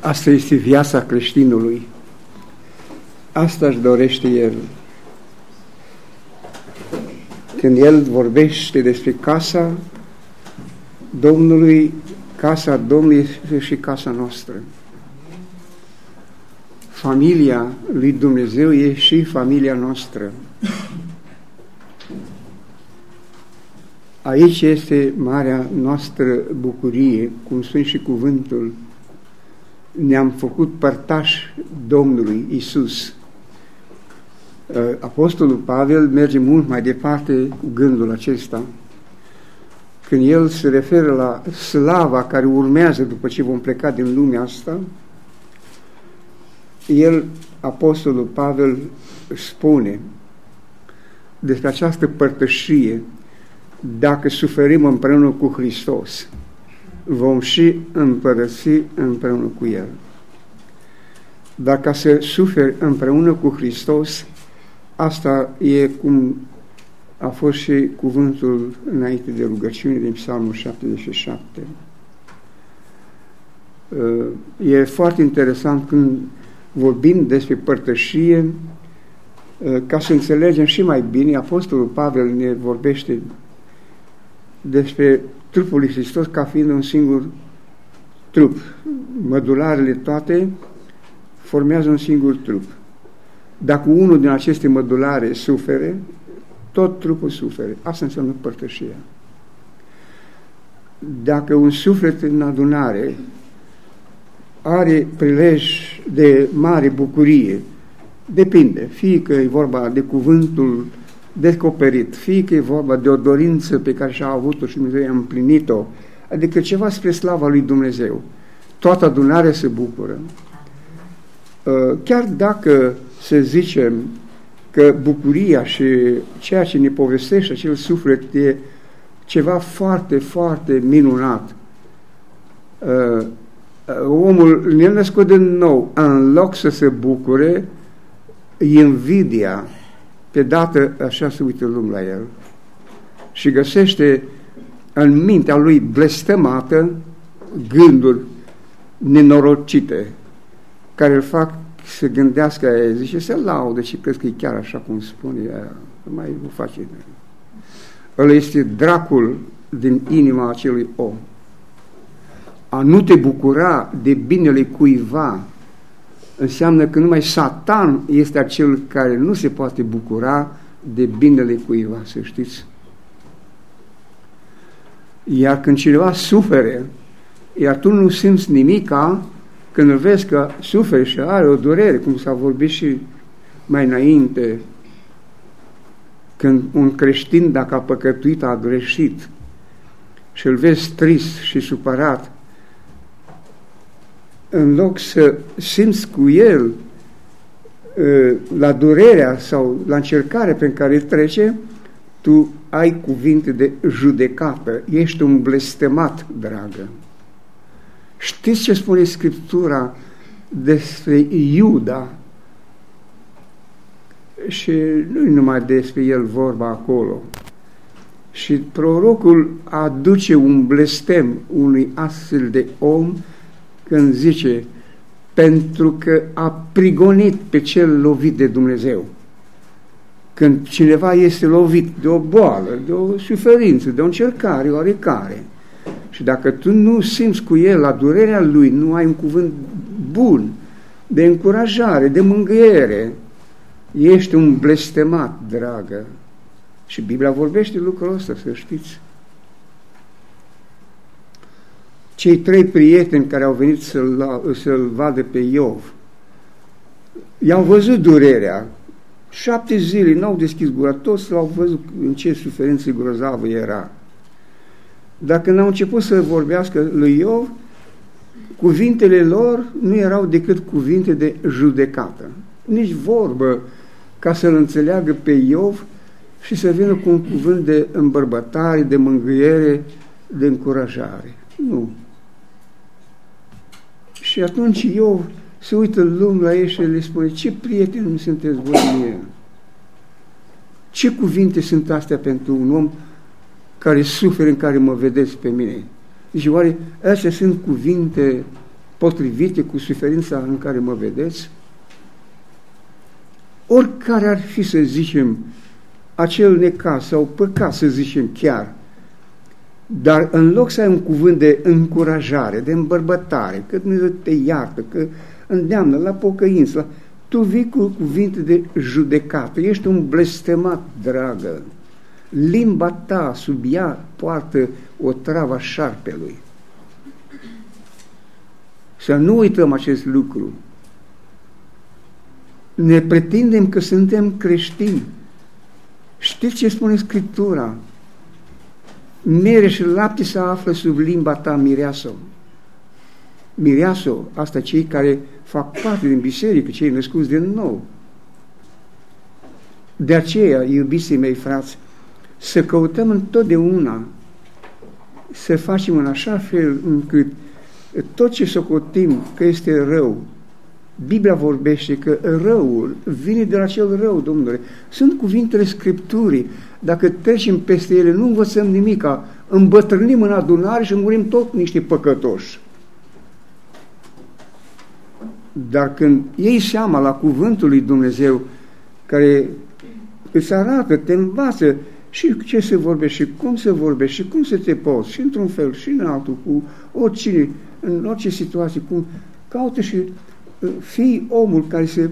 Asta este viața creștinului. Asta își dorește el. Când el vorbește despre casa Domnului, casa Domnului este și casa noastră. Familia lui Dumnezeu e și familia noastră. Aici este marea noastră bucurie, cum spune și cuvântul. Ne-am făcut părtași Domnului Isus. Uh, Apostolul Pavel merge mult mai departe cu gândul acesta. Când el se referă la slava care urmează după ce vom pleca din lumea asta, el, Apostolul Pavel, spune despre această părtășie dacă suferim împreună cu Hristos, vom și împărăți împreună cu El. Dacă să suferi împreună cu Hristos, asta e cum a fost și cuvântul înainte de rugăciune din Psalmul 77. Uh, e foarte interesant când vorbim despre părtășie, uh, ca să înțelegem și mai bine, Apostolul Pavel ne vorbește despre trupul lui Hristos ca fiind un singur trup. Mădularele toate formează un singur trup. Dacă unul din aceste mădulare sufere, tot trupul sufere. Asta înseamnă părtășia. Dacă un suflet în adunare are prilej de mare bucurie, depinde, fie că e vorba de cuvântul descoperit, fie că e vorba de o dorință pe care și-a avut-o și Dumnezeu i-a împlinit-o, adică ceva spre slava lui Dumnezeu. Toată adunarea se bucură. Uh, chiar dacă, să zicem, că bucuria și ceea ce ne povestește acel suflet e ceva foarte, foarte minunat. Uh, uh, omul nenăscut din nou, în loc să se bucure, invidia, pe dată așa se uită lumea la el și găsește în mintea lui blestemată gânduri nenorocite care îl fac să gândească, zice, se laudă și crezi că e chiar așa cum spune ea, mai nu face. Ăla este dracul din inima acelui om. A nu te bucura de binele cuiva înseamnă că numai Satan este acel care nu se poate bucura de binele cuiva, să știți. Iar când cineva sufere, iar tu nu simți nimica, când îl vezi că suferi și are o durere, cum s-a vorbit și mai înainte, când un creștin, dacă a păcătuit, a greșit și îl vezi trist și supărat, în loc să simți cu el ă, la durerea sau la încercare pe care trece, tu ai cuvinte de judecată, ești un blestemat, dragă. Știți ce spune Scriptura despre Iuda? Și nu numai despre el vorba acolo. Și prorocul aduce un blestem unui astfel de om când zice pentru că a prigonit pe cel lovit de Dumnezeu. Când cineva este lovit de o boală, de o suferință, de o încercare oarecare, și dacă tu nu simți cu el la durerea lui, nu ai un cuvânt bun, de încurajare, de mângâiere, ești un blestemat, dragă. Și Biblia vorbește lucrul ăsta, să știți. Cei trei prieteni care au venit să-l, să vadă pe Iov, i-au văzut durerea. Șapte zile n-au deschis gura, toți l-au văzut în ce suferință grozavă era. Dacă n-au început să vorbească lui Iov, cuvintele lor nu erau decât cuvinte de judecată. Nici vorbă ca să-l înțeleagă pe Iov și să vină cu un cuvânt de îmbărbătare, de mângâiere, de încurajare. Nu. Și atunci Iov se uită în lume la ei și le spune, ce prieteni nu sunteți voi mie? Ce cuvinte sunt astea pentru un om care suferă în care mă vedeți pe mine. Deci oare astea sunt cuvinte potrivite cu suferința în care mă vedeți? Oricare ar fi, să zicem, acel necaz sau păcat, să zicem chiar, dar în loc să ai un cuvânt de încurajare, de îmbărbătare, că Dumnezeu te iartă, că îndeamnă la pocăință, la... tu vii cu cuvinte de judecată, ești un blestemat, dragă. Limba ta sub ea poartă o travă șarpelui. Să nu uităm acest lucru. Ne pretindem că suntem creștini. Știți ce spune Scriptura? Mere și lapte se află sub limba ta, mireasă. Mireasă, asta cei care fac parte din biserică, cei născuți din nou. De aceea, iubiții mei frați, să căutăm întotdeauna să facem în așa fel încât tot ce socotim că este rău, Biblia vorbește că răul vine de la cel rău, Domnule. Sunt cuvintele Scripturii. Dacă trecem peste ele, nu învățăm nimica. Îmbătrânim în adunare și murim tot niște păcătoși. Dar când iei seama la cuvântul lui Dumnezeu, care îți arată, te învață și ce se vorbește, și cum se vorbește, și cum să te poți, și într-un fel, și în altul, cu oricine, în orice situație, cum caută și uh, fii omul care se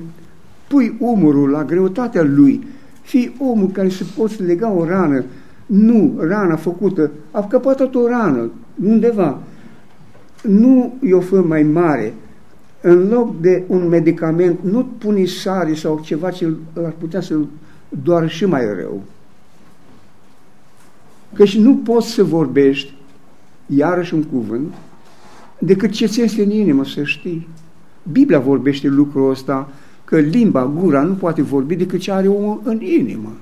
pui umărul la greutatea lui, fii omul care se poți lega o rană, nu rana făcută, a căpătat o rană undeva, nu i-o fă mai mare, în loc de un medicament, nu pune sare sau ceva ce ar putea să-l doară și mai rău. Căci nu poți să vorbești, iarăși un cuvânt, decât ce ți este în inimă, să știi. Biblia vorbește lucrul ăsta, că limba, gura, nu poate vorbi decât ce are omul în inimă.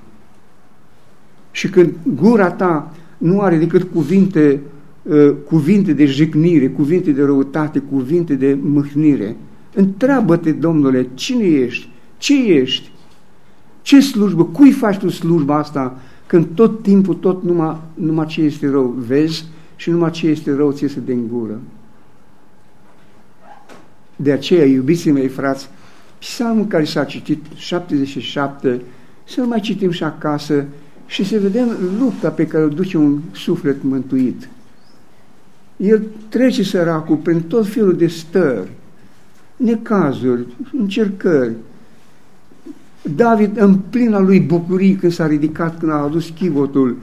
Și când gura ta nu are decât cuvinte, uh, cuvinte de jignire, cuvinte de răutate, cuvinte de mâhnire, întreabă-te, Domnule, cine ești? Ce ești? Ce slujbă? Cui faci tu slujba asta când tot timpul, tot numai, numai ce este rău vezi și numai ce este rău ți iese din gură? De aceea, iubiții mei frați, psalmul care s-a citit 77, să-l mai citim și acasă și să vedem lupta pe care o duce un suflet mântuit. El trece săracul prin tot felul de stări, necazuri, încercări. David în plina lui bucurii când s-a ridicat, când a adus chivotul,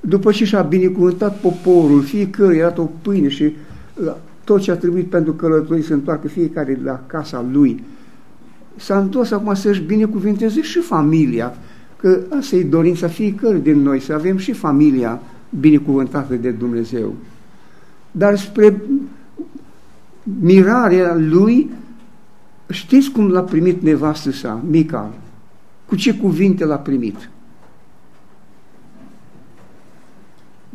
după ce și-a binecuvântat poporul, fiecare i-a dat o pâine și tot ce a trebuit pentru călătorii să întoarcă fiecare la casa lui. S-a întors acum să-și binecuvinteze și familia, că asta e dorința fiecare din noi, să avem și familia binecuvântată de Dumnezeu. Dar spre mirarea lui, știți cum l-a primit nevastă sa, Mical? Cu ce cuvinte l-a primit?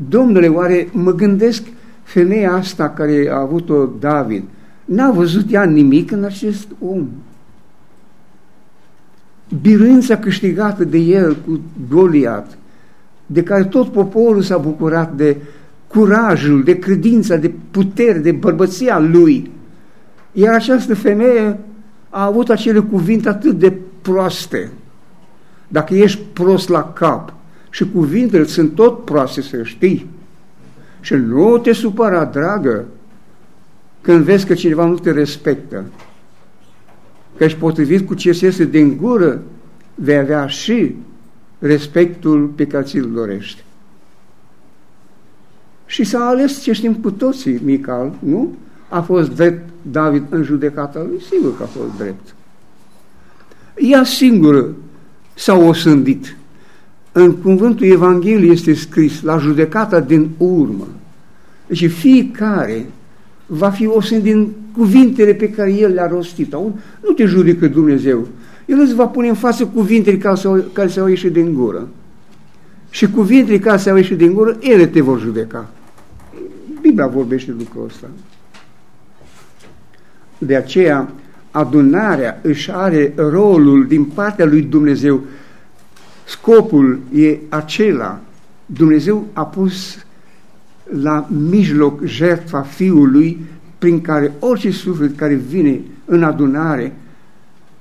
Domnule, oare mă gândesc femeia asta care a avut-o David, n-a văzut ea nimic în acest om. Biruința câștigată de el cu Goliat, de care tot poporul s-a bucurat de curajul, de credința, de putere, de bărbăția lui. Iar această femeie a avut acele cuvinte atât de proaste. Dacă ești prost la cap și cuvintele sunt tot proaste, să știi, și nu te supăra, dragă, când vezi că cineva nu te respectă. Că ești potrivit cu ce se iese din gură, vei avea și respectul pe care ți-l dorești. Și s-a ales ce știm cu toții, Mical, nu? A fost drept David în judecata lui? Sigur că a fost drept. Ea singură s-a osândit. În cuvântul Evangheliei este scris, la judecata din urmă. Deci fiecare va fi osândit din cuvintele pe care el le-a rostit. Nu te judecă Dumnezeu. El îți va pune în față cuvintele care s-au, care s-au ieșit din gură. Și cuvintele care s-au ieșit din gură, ele te vor judeca. Biblia vorbește lucrul ăsta. De aceea, adunarea își are rolul din partea lui Dumnezeu. Scopul e acela. Dumnezeu a pus la mijloc jertfa Fiului prin care orice suflet care vine în adunare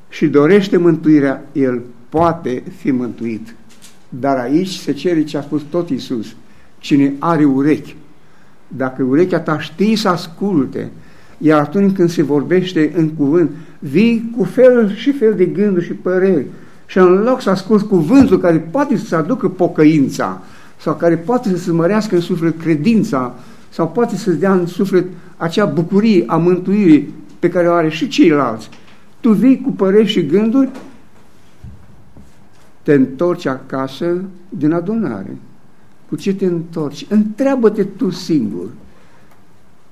și dorește mântuirea, el poate fi mântuit. Dar aici se cere ce a spus tot Isus. Cine are urechi, dacă urechea ta știi să asculte, iar atunci când se vorbește în cuvânt, vii cu fel și fel de gânduri și păreri și în loc să asculți cuvântul care poate să aducă pocăința sau care poate să-ți mărească în suflet credința sau poate să-ți dea în suflet acea bucurie a mântuirii pe care o are și ceilalți, tu vii cu păreri și gânduri, te întorci acasă din adunare. Cu ce te întorci? Întreabă-te tu singur.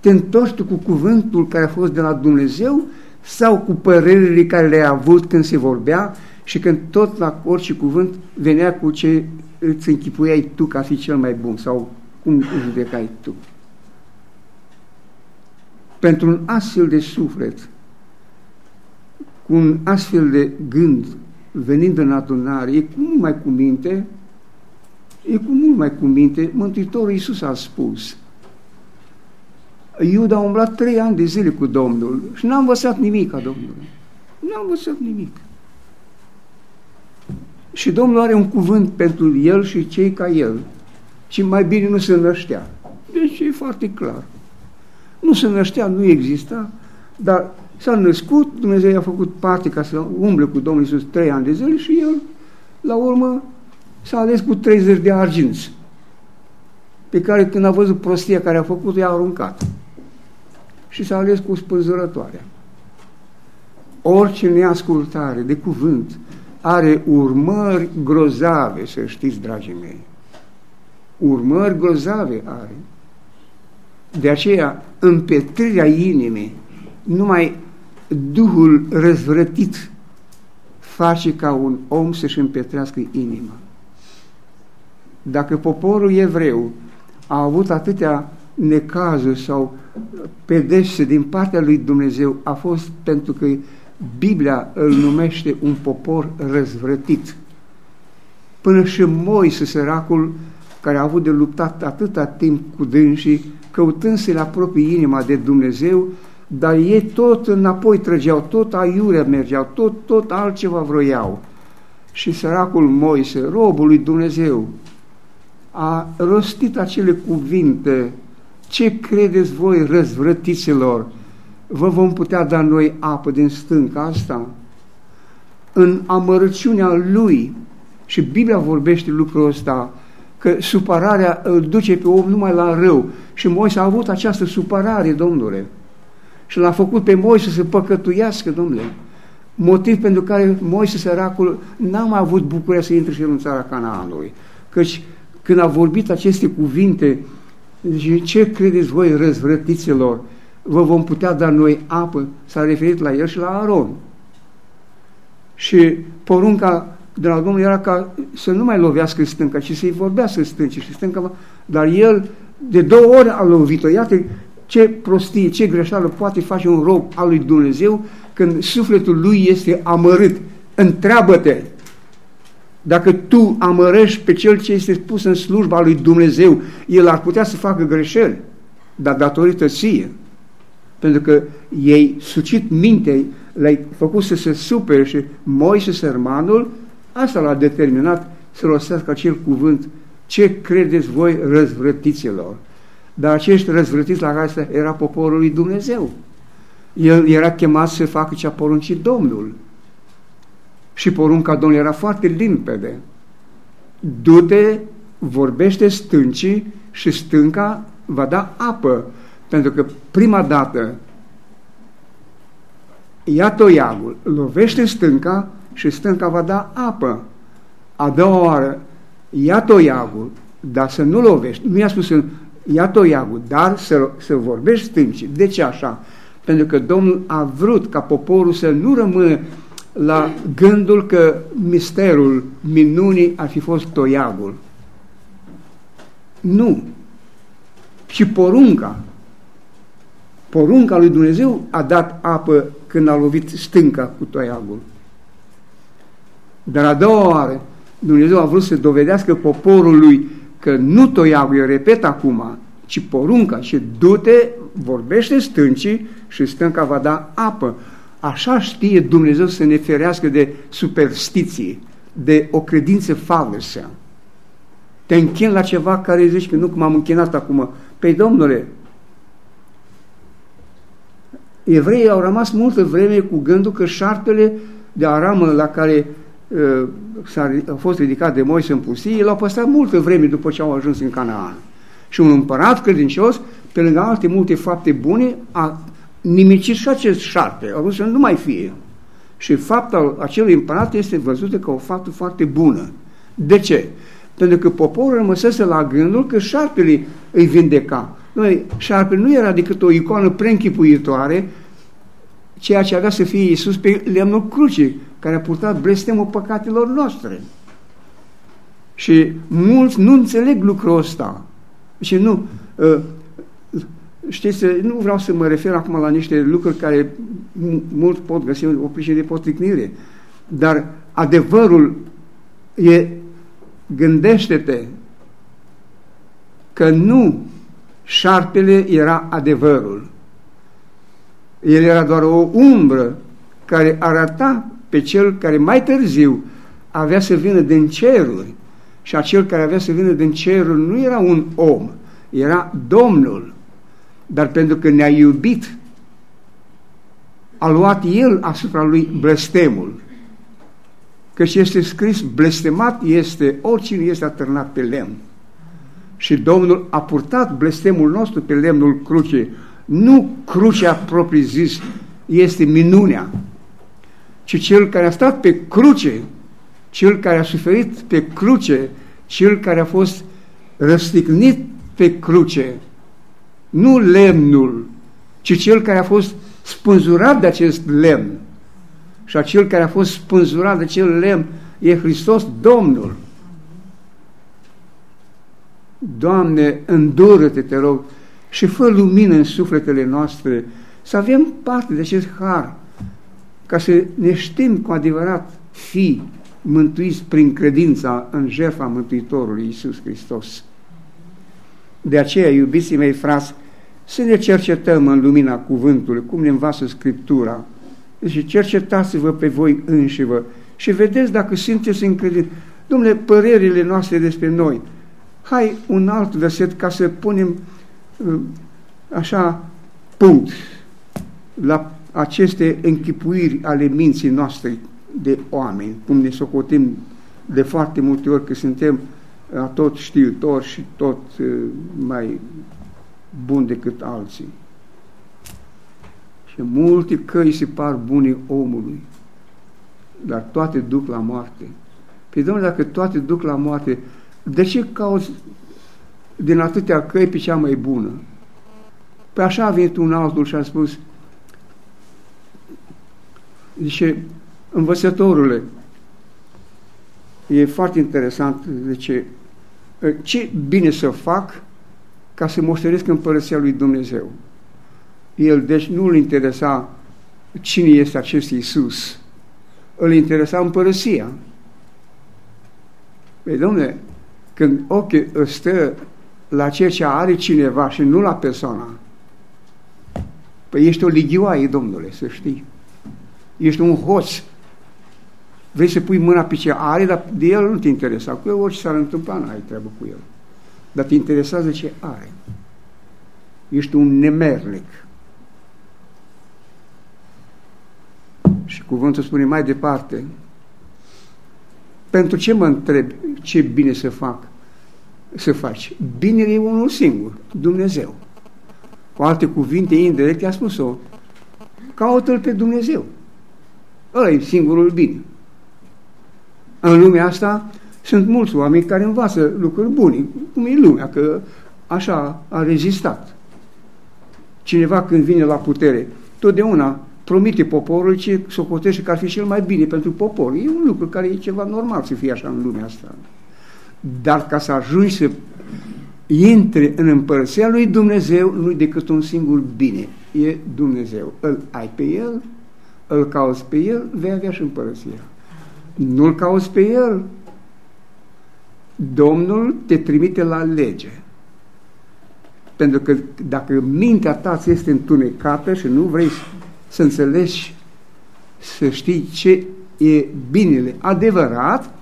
Te întorci tu cu cuvântul care a fost de la Dumnezeu sau cu părerile care le-ai avut când se vorbea și când tot la orice cuvânt venea cu ce îți închipuiai tu ca fi cel mai bun sau cum îți judecai tu. Pentru un astfel de suflet, cu un astfel de gând venind în adunare, e cu mult mai cu minte, e cu mult mai cu minte, Mântuitorul Iisus a spus, Iuda a umblat trei ani de zile cu Domnul și n-a învățat nimic ca Domnul. N-a învățat nimic. Și Domnul are un cuvânt pentru el și cei ca el. Și mai bine nu se năștea. Deci e foarte clar. Nu se năștea, nu exista, dar s-a născut, Dumnezeu i-a făcut parte ca să umble cu Domnul Iisus trei ani de zile și el, la urmă, s-a ales cu 30 de arginți, pe care când a văzut prostia care a făcut, i-a aruncat. Și s-a ales cu spânzurătoarea. Orice neascultare de cuvânt are urmări grozave, să știți, dragii mei. Urmări grozave are. De aceea, împetrirea inimii, numai Duhul răzvrătit face ca un om să-și împetrească inima. Dacă poporul evreu a avut atâtea necazuri sau pedepse din partea lui Dumnezeu, a fost pentru că Biblia îl numește un popor răzvrătit. Până și Moise, săracul, care a avut de luptat atâta timp cu dânsii, căutând să-l apropie inima de Dumnezeu, dar ei tot înapoi trăgeau, tot aiurea mergeau, tot, tot altceva vroiau. Și săracul Moise, robul lui Dumnezeu, a rostit acele cuvinte, ce credeți voi răzvrătiților, vă vom putea da noi apă din stânca asta? În amărăciunea lui, și Biblia vorbește lucrul ăsta, că supărarea îl duce pe om numai la rău. Și Moise a avut această supărare, domnule. Și l-a făcut pe Moise să păcătuiască, domnule. Motiv pentru care Moise săracul n-a mai avut bucuria să intre și în țara Canaanului. Căci când a vorbit aceste cuvinte, zice, ce credeți voi răzvrătiților? Vă vom putea da noi apă? S-a referit la el și la Aron. Și porunca de la Domnul era ca să nu mai lovească stânca, ci să-i vorbească stânci și stânca, dar el de două ori a lovit-o. Iată ce prostie, ce greșeală poate face un rob al lui Dumnezeu când sufletul lui este amărât. Întreabă-te dacă tu amărăști pe cel ce este pus în slujba lui Dumnezeu, el ar putea să facă greșeli, dar datorită ție. Pentru că ei sucit mintei, l-ai făcut să se supere și Moise, sărmanul, Asta l-a determinat să rostească acel cuvânt, ce credeți voi răzvrătiților? Dar acești răzvrătiți la care era poporul lui Dumnezeu. El era chemat să facă ce a poruncit Domnul. Și porunca Domnului era foarte limpede. Du-te, vorbește stâncii și stânca va da apă. Pentru că prima dată ia toiagul, lovește stânca și stânca va da apă. A doua oară, ia toiagul, dar să nu lovești. Nu i-a spus să ia toiagul, dar să, să vorbești stâncii. De ce așa? Pentru că Domnul a vrut ca poporul să nu rămână la gândul că misterul minunii ar fi fost toiagul. Nu. Și porunca. Porunca lui Dumnezeu a dat apă când a lovit stânca cu toiagul. Dar a doua oară, Dumnezeu a vrut să dovedească poporului că nu toiagul, eu repet acum, ci ci porunca și du-te, vorbește stâncii și stânca va da apă. Așa știe Dumnezeu să ne ferească de superstiție, de o credință falsă. Te închin la ceva care zici că nu cum am închinat acum. Păi, domnule, evreii au rămas multă vreme cu gândul că șarpele de aramă la care uh, a fost ridicat de Moise în pustie, l-au păstrat multă vreme după ce au ajuns în Canaan. Și un împărat credincios, pe lângă alte multe fapte bune, a nimicit și acest șarpe, a vrut să nu mai fie. Și faptul acelui împărat este văzută ca o faptă foarte bună. De ce? Pentru că poporul rămăsese la gândul că șarpele îi vindeca. Noi, șarpele nu era decât o icoană preînchipuitoare, ceea ce avea să fie Iisus pe lemnul crucii, care a purtat blestemul păcatelor noastre. Și mulți nu înțeleg lucrul ăsta. Și nu, ă, știți, nu vreau să mă refer acum la niște lucruri care mult pot găsi o pricină de potricnire, dar adevărul e, gândește-te că nu șarpele era adevărul. El era doar o umbră care arăta pe cel care mai târziu avea să vină din ceruri și acel care avea să vină din cerul nu era un om, era Domnul. Dar pentru că ne-a iubit, a luat El asupra lui blestemul. Căci este scris, blestemat este oricine este atârnat pe lemn. Și Domnul a purtat blestemul nostru pe lemnul cruce. Nu crucea propriu-zis este minunea, ci cel care a stat pe cruce cel care a suferit pe cruce, cel care a fost răstignit pe cruce, nu lemnul, ci cel care a fost spânzurat de acest lemn. Și acel care a fost spânzurat de acel lemn e Hristos Domnul. Doamne, îndură-te, te rog, și fă lumină în sufletele noastre, să avem parte de acest har, ca să ne știm cu adevărat fi mântuiți prin credința în jertfa Mântuitorului Iisus Hristos. De aceea, iubiții mei frați, să ne cercetăm în lumina cuvântului, cum ne învață Scriptura. Deci cercetați-vă pe voi înșivă și vedeți dacă sunteți în credință. Domnule, părerile noastre despre noi. Hai un alt verset ca să punem uh, așa punct la aceste închipuiri ale minții noastre de oameni, cum ne socotim de foarte multe ori că suntem tot știutori și tot mai buni decât alții. Și multe căi se par bune omului, dar toate duc la moarte. Păi, domnule, dacă toate duc la moarte, de ce cauți din atâtea căi pe cea mai bună? Păi așa a venit un altul și a spus, zice, Învățătorule, e foarte interesant de ce, ce bine să fac ca să moștenesc împărăția lui Dumnezeu. El, deci, nu îl interesa cine este acest Iisus, îl interesa împărăția. Păi, domnule, când ochii stă la ceea ce are cineva și nu la persoana, păi ești o ligioaie, domnule, să știi. Ești un hoț Vrei să pui mâna pe ce are, dar de el nu te interesa. Cu el orice s-ar întâmpla, n-ai treabă cu el. Dar te interesează ce are. Ești un nemernic. Și cuvântul spune mai departe, pentru ce mă întreb ce bine să fac? Să faci. Binele e unul singur, Dumnezeu. Cu alte cuvinte indirecte a spus-o, caută-L pe Dumnezeu. Ăla e singurul bine. În lumea asta sunt mulți oameni care învață lucruri bune, cum e lumea, că așa a rezistat. Cineva când vine la putere, totdeauna promite poporul ce socotește că ar fi cel mai bine pentru popor. E un lucru care e ceva normal să fie așa în lumea asta. Dar ca să ajungi să intre în împărăția lui Dumnezeu, nu decât un singur bine. E Dumnezeu. Îl ai pe El, îl cauți pe El, vei avea și împărăția. Nu-L cauți pe El. Domnul te trimite la lege. Pentru că dacă mintea ta ți este întunecată și nu vrei să înțelegi, să știi ce e binele adevărat,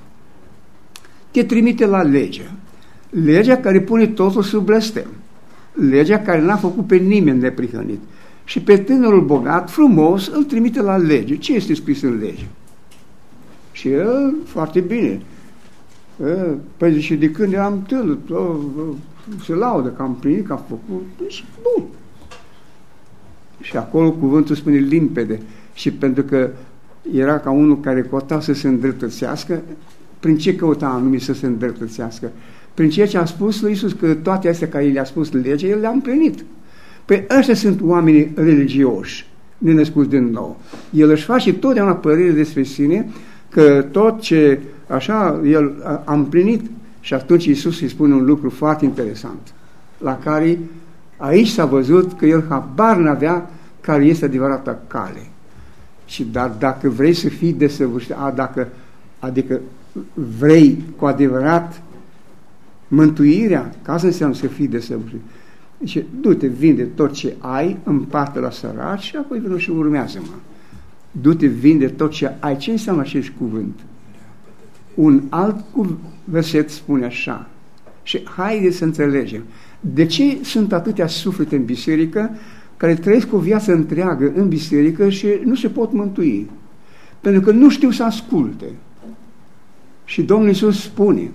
te trimite la lege. Legea care pune totul sub blestem. Legea care n-a făcut pe nimeni neprihănit. Și pe tânărul bogat, frumos, îl trimite la lege. Ce este scris în lege? Și el, foarte bine. Păi și de când eram tânăr, se laudă că am primit, că am făcut, deci bun. Și acolo cuvântul spune limpede. Și pentru că era ca unul care cota să se îndreptățească, prin ce căuta anume să se îndreptățească? Prin ceea ce a spus lui Iisus, că toate astea care le-a spus legea, el le-a împlinit. Păi ăștia sunt oamenii religioși, nenăscuți din nou. El își face totdeauna părere despre sine că tot ce așa el a împlinit și atunci Iisus îi spune un lucru foarte interesant, la care aici s-a văzut că el habar n-avea care este adevărata cale. Și dar dacă vrei să fii desăvârșit, a, dacă, adică vrei cu adevărat mântuirea, ca să înseamnă să fii desăvârșit. Deci, du-te, vinde tot ce ai, împarte la săraci și apoi vină și urmează-mă. Du-te, vinde tot ce ai. Ce înseamnă acest cuvânt? Un alt verset spune așa. Și haide să înțelegem. De ce sunt atâtea suflete în biserică care trăiesc o viață întreagă în biserică și nu se pot mântui? Pentru că nu știu să asculte. Și Domnul Iisus spune,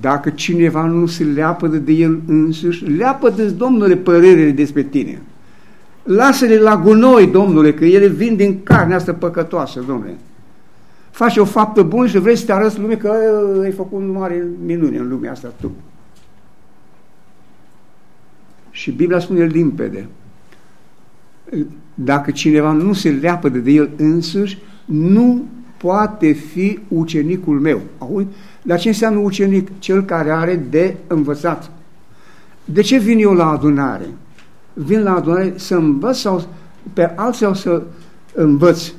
dacă cineva nu se leapădă de el însuși, leapădă Domnule părerile despre tine. Lasă-le la gunoi, Domnule, că ele vin din carnea asta păcătoasă, Domnule. Faci o faptă bună și vrei să te arăți lume că ai făcut un mare minune în lumea asta tu. Și Biblia spune limpede. Dacă cineva nu se leapădă de el însuși, nu poate fi ucenicul meu. Auzi? Dar ce înseamnă ucenic? Cel care are de învățat. De ce vin eu la adunare? Vin la adunare să învăț sau pe alții sau să învăț?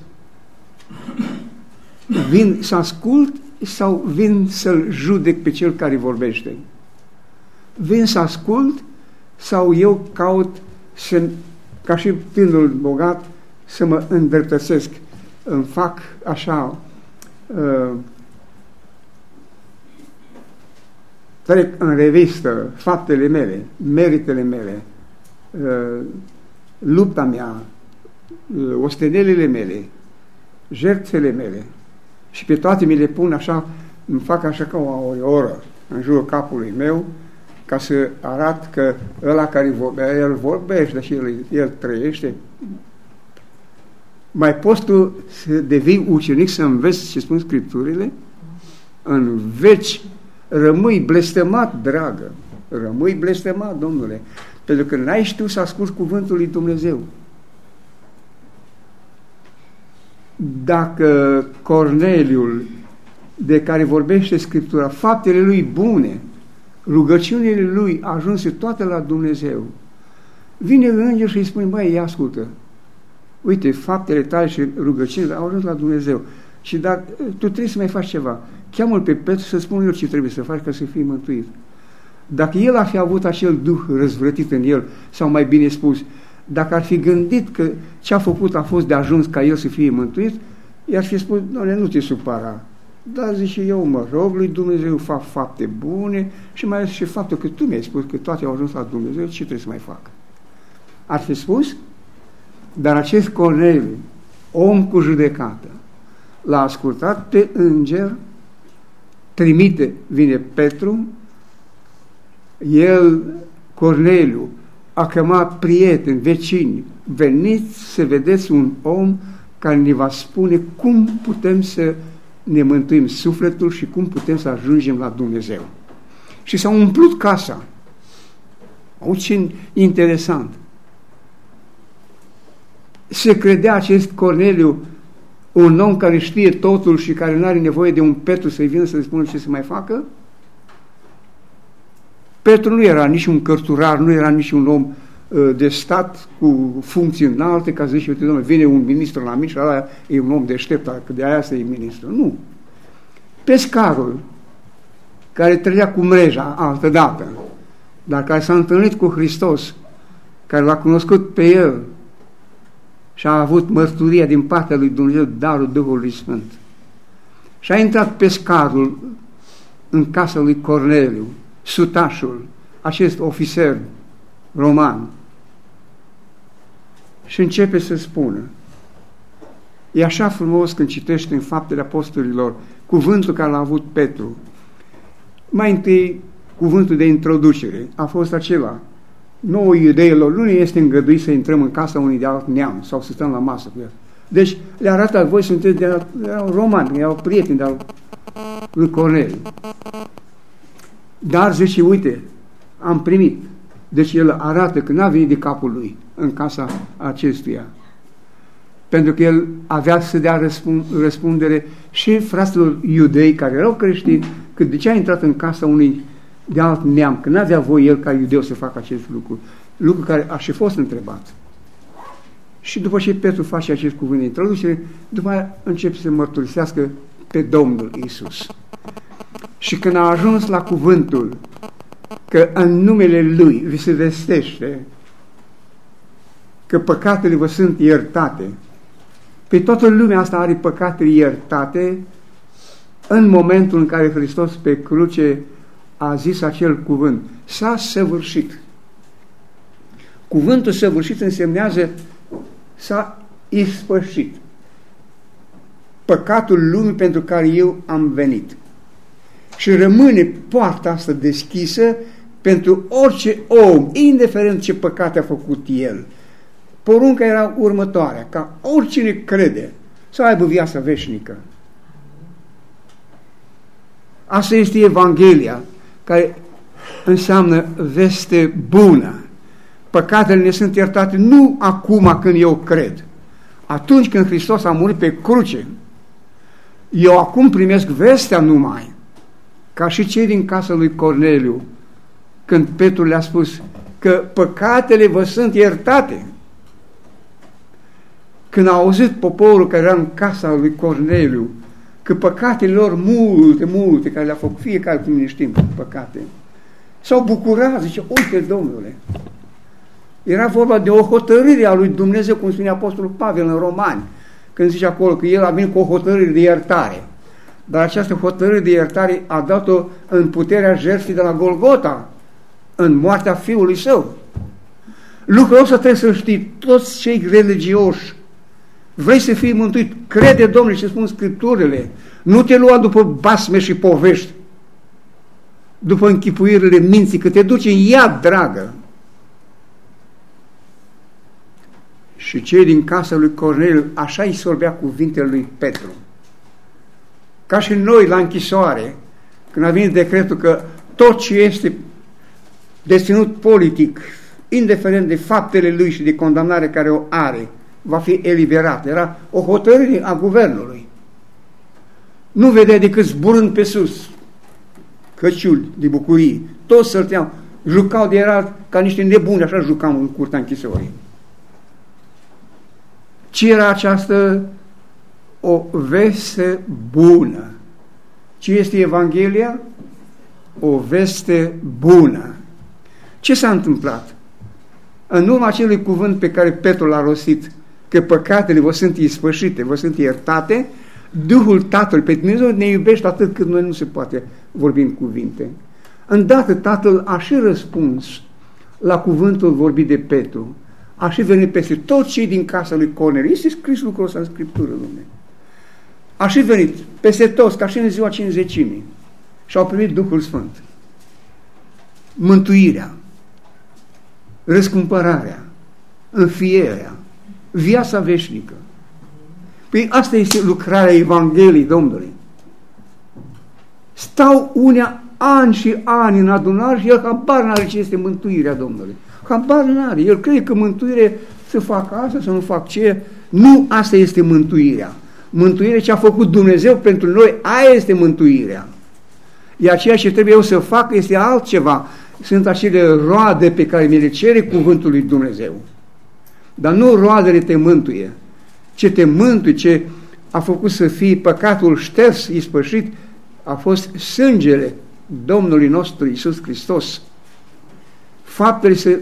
Vin să ascult sau vin să-l judec pe cel care vorbește? Vin să ascult sau eu caut să, ca și tânărul bogat să mă îndreptățesc, îmi fac așa uh, trec în revistă faptele mele, meritele mele, uh, lupta mea, uh, ostenelele mele, jertfele mele. Și pe toate mi le pun așa, îmi fac așa ca o oră în jurul capului meu ca să arat că ăla care vorbea, el vorbește și el, el trăiește. Mai poți tu să devii ucenic, să înveți ce spun Scripturile? În veci rămâi blestemat, dragă, rămâi blestemat, domnule, pentru că n-ai știut să asculți cuvântul lui Dumnezeu. Dacă Corneliul de care vorbește Scriptura, faptele lui bune, rugăciunile lui ajunse toate la Dumnezeu, vine înger și îi spune, băi, ia ascultă, uite, faptele tale și rugăciunile au ajuns la Dumnezeu și dar tu trebuie să mai faci ceva cheamă pe Petru să spună eu ce trebuie să faci ca să fii mântuit. Dacă el ar fi avut acel duh răzvrătit în el, sau mai bine spus, dacă ar fi gândit că ce a făcut a fost de ajuns ca el să fie mântuit, i-ar fi spus, doamne, nu te supăra. Dar zice, eu mă rog lui Dumnezeu, fac fapte bune și mai ales și faptul că tu mi-ai spus că toate au ajuns la Dumnezeu, ce trebuie să mai fac? Ar fi spus, dar acest Corneliu, om cu judecată, l-a ascultat pe înger trimite, vine Petru, el, Corneliu, a chemat prieteni, vecini, veniți să vedeți un om care ne va spune cum putem să ne mântuim sufletul și cum putem să ajungem la Dumnezeu. Și s-a umplut casa. Au ce interesant. Se credea acest Corneliu un om care știe totul și care nu are nevoie de un Petru să-i vină să-i spună ce să mai facă? Petru nu era nici un cărturar, nu era nici un om uh, de stat cu funcții înalte, ca să zici, uite, domnule, vine un ministru la mici, ăla e un om deștept, că de aia să e ministru. Nu. Pescarul, care trăia cu mreja altă dată, dar care s-a întâlnit cu Hristos, care l-a cunoscut pe El și a avut mărturia din partea lui Dumnezeu, darul Duhului Sfânt. Și a intrat pescarul în casa lui Corneliu, sutașul, acest ofițer roman, și începe să spună, e așa frumos când citește în faptele apostolilor cuvântul care l-a avut Petru. Mai întâi, cuvântul de introducere a fost acela. Nouă iudeilor nu ne este îngăduit să intrăm în casa unui de alt neam sau să stăm la masă cu el. Deci le arată, voi sunteți de la, de la roman, erau prieteni de al lui Corneliu. Dar zice, uite, am primit. Deci el arată că n-a venit de capul lui în casa acestuia. Pentru că el avea să dea răspundere și fraților iudei care erau creștini, că de ce a intrat în casa unui de alt neam, că n-avea voie el ca iudeu să facă acest lucru, lucru care a și fost întrebat. Și după ce Petru face acest cuvânt de introducere, după aia începe să mărturisească pe Domnul Isus. Și când a ajuns la cuvântul că în numele Lui vi se vestește că păcatele vă sunt iertate, pe toată lumea asta are păcatele iertate în momentul în care Hristos pe cruce a zis acel cuvânt. S-a săvârșit. Cuvântul săvârșit însemnează s-a ispășit. Păcatul lumii pentru care eu am venit. Și rămâne poarta asta deschisă pentru orice om, indiferent ce păcate a făcut el. Porunca era următoarea, ca oricine crede să aibă viața veșnică. Asta este Evanghelia, care înseamnă veste bună. Păcatele ne sunt iertate nu acum când eu cred, atunci când Hristos a murit pe cruce. Eu acum primesc vestea numai, ca și cei din casa lui Corneliu, când Petru le-a spus că păcatele vă sunt iertate. Când a auzit poporul care era în casa lui Corneliu, că păcatele lor multe, multe, care le-a făcut fiecare, cum ne știm, păcate, s-au bucurat, zice, uite, Domnule, era vorba de o hotărâre a lui Dumnezeu, cum spune Apostolul Pavel în Romani, când zice acolo că el a venit cu o hotărâre de iertare. Dar această hotărâre de iertare a dat-o în puterea jertfii de la Golgota, în moartea Fiului Său. Lucrul ăsta trebuie să știi, toți cei religioși, vrei să fii mântuit, crede, Domnule, ce spun Scripturile, nu te lua după basme și povești, după închipuirile minții, că te duci în iad, dragă. Și cei din casa lui Corneliu, așa îi sorbea cuvintele lui Petru. Ca și noi la închisoare, când a venit decretul că tot ce este deținut politic, indiferent de faptele lui și de condamnare care o are, va fi eliberat. Era o hotărâre a guvernului. Nu vedea decât zburând pe sus, căciuli de bucurie. Toți sărteau, jucau de era ca niște nebuni, așa jucam în curtea închisorii. Ce era această o veste bună? Ce este Evanghelia? O veste bună. Ce s-a întâmplat? În urma acelui cuvânt pe care Petru l-a rostit, că păcatele vă sunt ispășite, vă sunt iertate, Duhul Tatăl pe Dumnezeu ne iubește atât cât noi nu se poate vorbi în cuvinte. Îndată Tatăl a și răspuns la cuvântul vorbit de Petru. A și venit peste toți cei din casa lui Cornel. Este scris lucrul ăsta în Scriptură, Dumnezeu. A și venit peste toți, ca și în ziua cinzecimii. Și au primit Duhul Sfânt. Mântuirea, răscumpărarea, înfierea, viața veșnică. Păi asta este lucrarea Evangheliei Domnului. Stau unea ani și ani în adunare și el habar n-are ce este mântuirea Domnului. Habar n-are. El crede că mântuire să facă asta, să nu fac ce. Nu asta este mântuirea. Mântuirea ce a făcut Dumnezeu pentru noi, aia este mântuirea. Iar ceea ce trebuie eu să fac este altceva. Sunt acele roade pe care mi le cere cuvântul lui Dumnezeu. Dar nu roadele te mântuie. Ce te mântuie, ce a făcut să fii păcatul șters, ispășit, a fost sângele Domnului nostru Isus Hristos. faptele se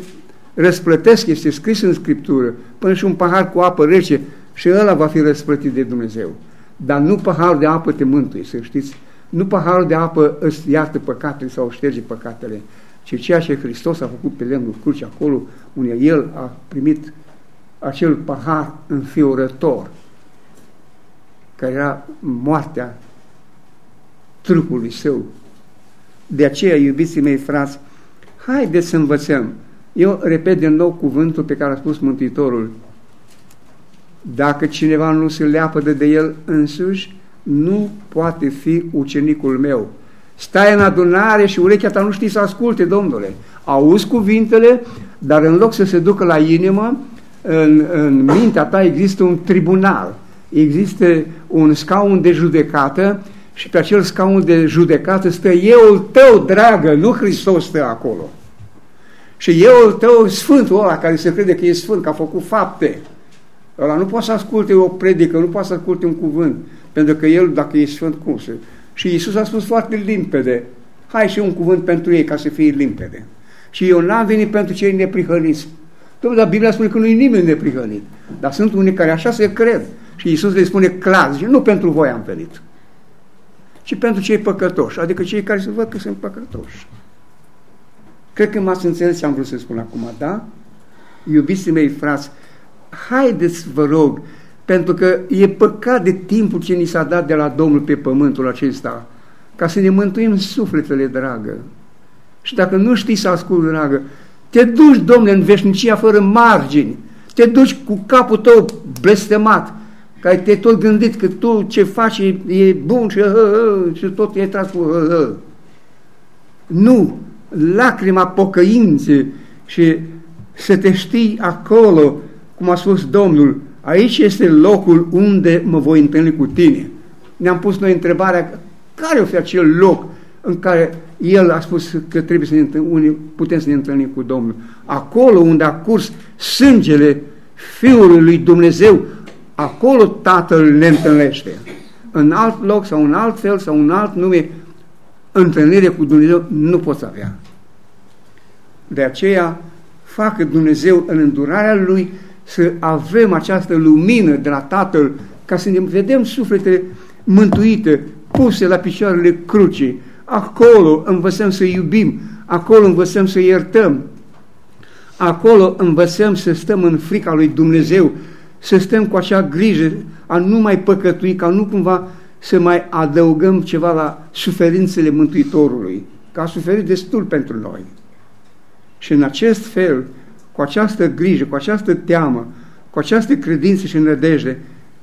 răsplătesc, este scris în Scriptură, până și un pahar cu apă rece și ăla va fi răsplătit de Dumnezeu. Dar nu paharul de apă te mântuie, să știți. Nu paharul de apă îți iartă păcatele sau șterge păcatele, ci ceea ce Hristos a făcut pe lemnul cruci acolo, unde El a primit acel pahar înfiorător, care era moartea trupului său. De aceea, iubiții mei frați, haideți să învățăm. Eu repet din nou cuvântul pe care a spus Mântuitorul. Dacă cineva nu se leapădă de el însuși, nu poate fi ucenicul meu. Stai în adunare și urechea ta nu știi să asculte, Domnule. Auzi cuvintele, dar în loc să se ducă la inimă, în, în mintea ta există un tribunal, există un scaun de judecată și pe acel scaun de judecată stă euul tău, dragă, nu Hristos stă acolo. Și euul tău, sfântul ăla care se crede că e sfânt, că a făcut fapte, ăla nu poate să asculte o predică, nu poate să asculte un cuvânt, pentru că el, dacă e sfânt, cum să... Și Iisus a spus foarte limpede, hai și un cuvânt pentru ei ca să fie limpede. Și eu n-am venit pentru cei neprihăniți. Domnule, dar Biblia spune că nu e nimeni neprihănit. Dar sunt unii care așa se cred. Și Iisus le spune clar, zice, nu pentru voi am venit, ci pentru cei păcătoși, adică cei care se văd că sunt păcătoși. Cred că m-ați înțeles ce am vrut să spun acum, da? Iubiții mei frați, haideți, vă rog, pentru că e păcat de timpul ce ni s-a dat de la Domnul pe pământul acesta, ca să ne mântuim sufletele, dragă. Și dacă nu știi să asculti, dragă, te duci, Domnule, în veșnicia fără margini, te duci cu capul tău blestemat, că ai te tot gândit că tu ce faci e, e bun și, uh, uh, și tot e tras cu uh, uh. Nu! Lacrima pocăinței și să te știi acolo, cum a spus Domnul, aici este locul unde mă voi întâlni cu tine. Ne-am pus noi întrebarea, care o fi acel loc în care El a spus că trebuie să ne întâlnim, putem să ne întâlnim cu Domnul. Acolo unde a curs sângele Fiului lui Dumnezeu, acolo Tatăl ne întâlnește. În alt loc sau în alt fel sau în alt nume, întâlnire cu Dumnezeu nu poți avea. De aceea, facă Dumnezeu în îndurarea Lui să avem această lumină de la Tatăl, ca să ne vedem sufletele mântuite, puse la picioarele crucii. Acolo învățăm să iubim, acolo învățăm să iertăm, acolo învățăm să stăm în frica lui Dumnezeu, să stăm cu acea grijă a nu mai păcătui, ca nu cumva să mai adăugăm ceva la suferințele Mântuitorului, că a suferit destul pentru noi. Și în acest fel, cu această grijă, cu această teamă, cu această credință și nădejde,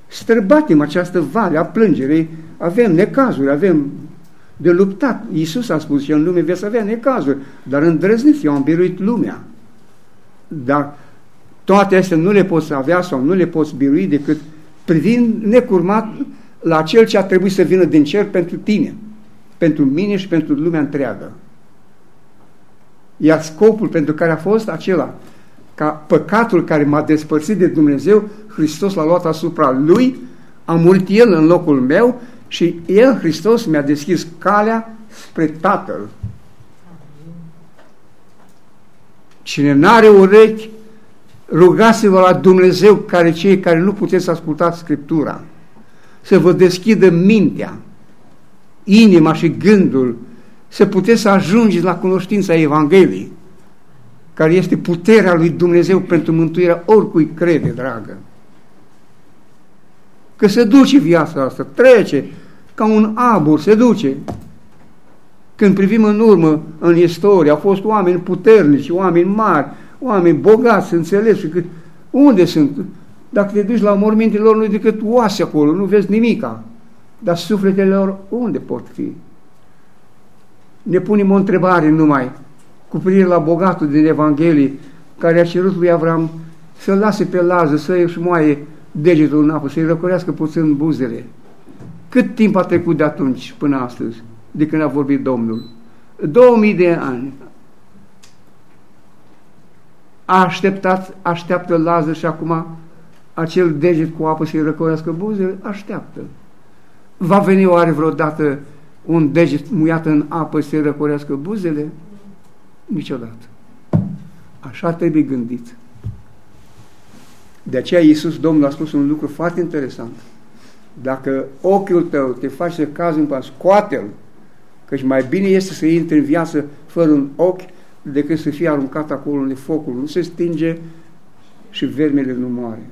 străbatem această vale a plângerei, avem necazuri, avem de luptat. Iisus a spus și în lume veți avea necazuri, dar îndrăzniți, eu am biruit lumea. Dar toate astea nu le poți avea sau nu le poți birui decât privind necurmat la cel ce a trebuit să vină din cer pentru tine, pentru mine și pentru lumea întreagă. Iar scopul pentru care a fost acela, ca păcatul care m-a despărțit de Dumnezeu, Hristos l-a luat asupra Lui, a murit El în locul meu și El, Hristos, mi-a deschis calea spre Tatăl. Cine n-are urechi, rugați-vă la Dumnezeu care cei care nu puteți asculta Scriptura, să vă deschidă mintea, inima și gândul, să puteți să ajungeți la cunoștința Evangheliei, care este puterea lui Dumnezeu pentru mântuirea oricui crede, dragă. Că se duce viața asta, trece ca un abur, se duce. Când privim în urmă în istorie, au fost oameni puternici, oameni mari, oameni bogați, înțelepți, cât, unde sunt? Dacă te duci la mormintele lor, nu decât oase acolo, nu vezi nimica. Dar sufletele lor unde pot fi? Ne punem o întrebare numai cu privire la bogatul din Evanghelie, care a cerut lui Avram să-l lase pe lază, să își moaie degetul în apă, să-i răcorească puțin buzele. Cât timp a trecut de atunci până astăzi, de când a vorbit Domnul? 2000 de ani. A așteptat, așteaptă lază și acum acel deget cu apă să-i răcorească buzele? Așteaptă. Va veni oare vreodată un deget muiat în apă să-i răcorească buzele? Niciodată. Așa trebuie gândit. De aceea Iisus Domnul a spus un lucru foarte interesant. Dacă ochiul tău te face să cazi în pan, scoate-l, căci mai bine este să intri în viață fără un ochi decât să fie aruncat acolo unde focul nu se stinge și vermele nu moare.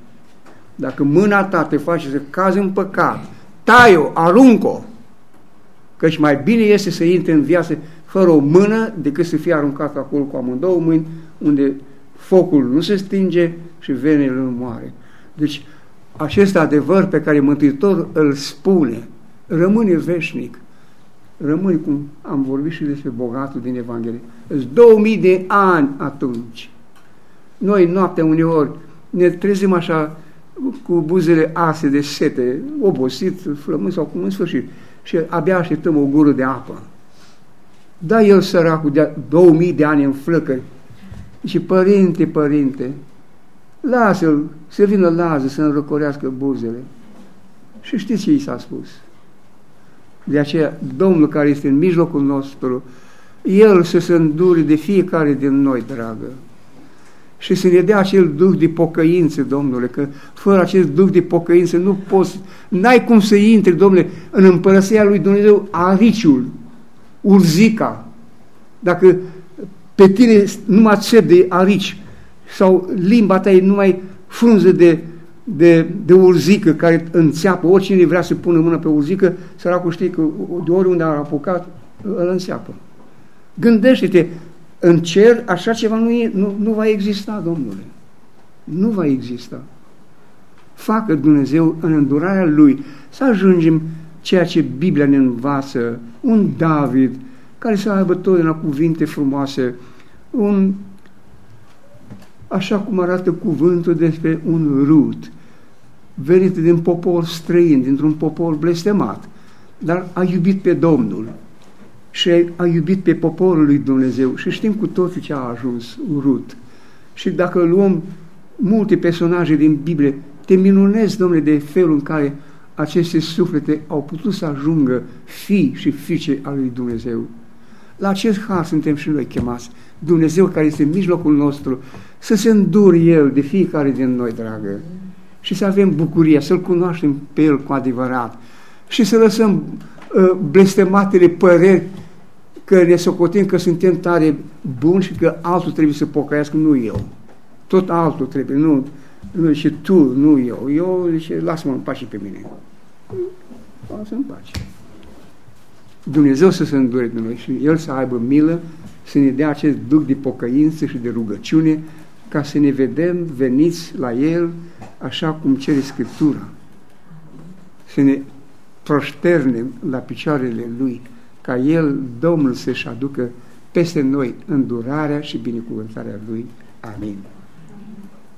Dacă mâna ta te face să cazi în păcat, tai-o, arunc-o, căci mai bine este să intri în viață fără o mână decât să fie aruncat acolo cu amândouă mâini unde focul nu se stinge și venele nu moare. Deci acest adevăr pe care Mântuitor îl spune rămâne veșnic. Rămâne, cum am vorbit și despre bogatul din Evanghelie. Sunt 2000 de ani atunci. Noi noaptea uneori ne trezim așa cu buzele ase de sete, obosit, flământ sau cum în sfârșit, și abia așteptăm o gură de apă. Da el săracul de 2000 de ani în flăcări și părinte, părinte, lasă-l să vină lază să înrăcorească buzele. Și știți ce i s-a spus? De aceea, Domnul care este în mijlocul nostru, El să se îndure de fiecare din noi, dragă. Și să ne dea acel duh de pocăință, Domnule, că fără acest duh de pocăință nu poți, n-ai cum să intri, Domnule, în împărăția lui Dumnezeu, ariciul, urzica. Dacă pe tine numai țep de arici sau limba ta e numai frunză de, de, de urzică care înțeapă, oricine vrea să pună mână pe urzică, săracul știe că de oriunde a apucat, îl înțeapă. Gândește-te, în cer așa ceva nu, e, nu, nu va exista, Domnule. Nu va exista. Facă Dumnezeu în îndurarea Lui să ajungem ceea ce Biblia ne învață, un David care să aibă totdeauna cuvinte frumoase, un, așa cum arată cuvântul despre un Rut, venit din popor străin, dintr-un popor blestemat, dar a iubit pe Domnul și a iubit pe poporul lui Dumnezeu și știm cu toții ce a ajuns Rut. Și dacă luăm multe personaje din Biblie, te minunezi, domnule, de felul în care aceste suflete au putut să ajungă fii și fiice al lui Dumnezeu. La acest har suntem și noi chemați. Dumnezeu care este în mijlocul nostru, să se îndure El de fiecare din noi, dragă, și să avem bucuria, să-L cunoaștem pe El cu adevărat și să lăsăm uh, blestematele păreri că ne socotim că suntem tare buni și că altul trebuie să pocăiască, nu eu. Tot altul trebuie, nu, nu și tu, nu eu. Eu, zice, lasă-mă în pace pe mine. Lasă în pace. Dumnezeu să se îndure de noi și El să aibă milă, să ne dea acest duc de pocăință și de rugăciune, ca să ne vedem veniți la El așa cum cere Scriptura. Să ne proșternem la picioarele Lui, ca El, Domnul, să-și aducă peste noi îndurarea și binecuvântarea Lui. Amin.